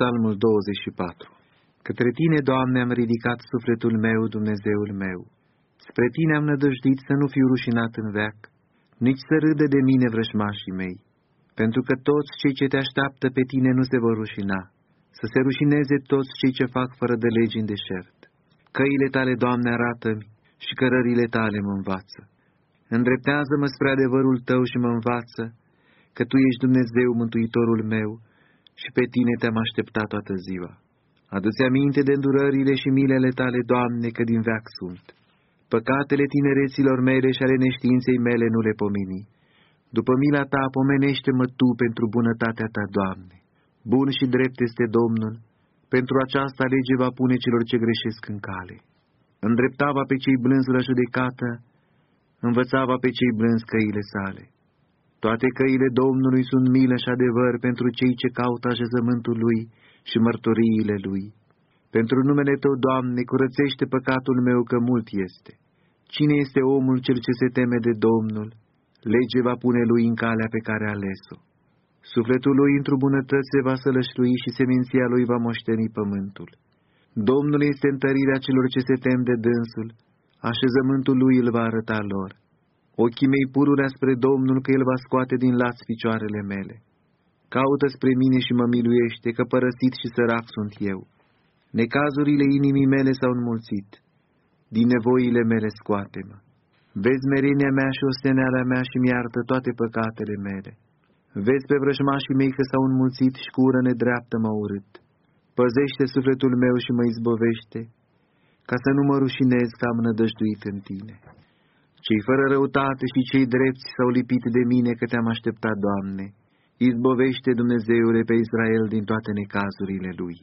Psalmul 24 Către Tine, Doamne, am ridicat sufletul meu, Dumnezeul meu. Spre Tine am nădăjduit să nu fiu rușinat în veac, nici să râde de mine vrăjmașii mei, pentru că toți cei ce te așteaptă pe Tine nu se vor rușina, să se rușineze toți cei ce fac fără de legi în deșert. Căile Tale, Doamne, arată-mi și cărările Tale mă învață. Îndreptează-mă spre adevărul Tău și mă învață, că Tu ești Dumnezeu, Mântuitorul meu, și pe Tine te-am așteptat toată ziua. Adu-ți aminte de îndurările și milele Tale, Doamne, că din veac sunt. Păcatele tinereților mele și ale neștiinței mele nu le pomeni. După mila Ta, pomenește-mă Tu pentru bunătatea Ta, Doamne. Bun și drept este Domnul, pentru aceasta lege va pune celor ce greșesc în cale. Îndreptava pe cei blânzi la judecată, învățava pe cei blânzi căile sale. Toate căile Domnului sunt milă și adevăr pentru cei ce caută așezământul Lui și mărturiile Lui. Pentru numele Tău, Doamne, curățește păcatul meu că mult este. Cine este omul cel ce se teme de Domnul? Lege va pune lui în calea pe care a ales-o. Sufletul lui într-o bunătăți se va sălășlui și seminția lui va moșteni pământul. Domnul este întărirea celor ce se tem de dânsul, așezământul lui îl va arăta lor. Ochii mei pururea spre Domnul că El va scoate din laț picioarele mele. Caută spre mine și mă miluiește, că părăsit și sărac sunt eu. Necazurile inimii mele s-au înmulțit. Din nevoile mele scoate-mă. Vezi merenia mea și osteneala mea și mi-artă toate păcatele mele. Vezi pe vrăjmașii mei că s-au înmulțit și cu ură nedreaptă m-au urât. Păzește sufletul meu și mă izbovește, ca să nu mă rușinez că am nădăjduit în tine. Cei fără răutate și cei drepți s-au lipit de mine că te-am așteptat, Doamne. Izbovește Dumnezeule pe Israel din toate necazurile lui.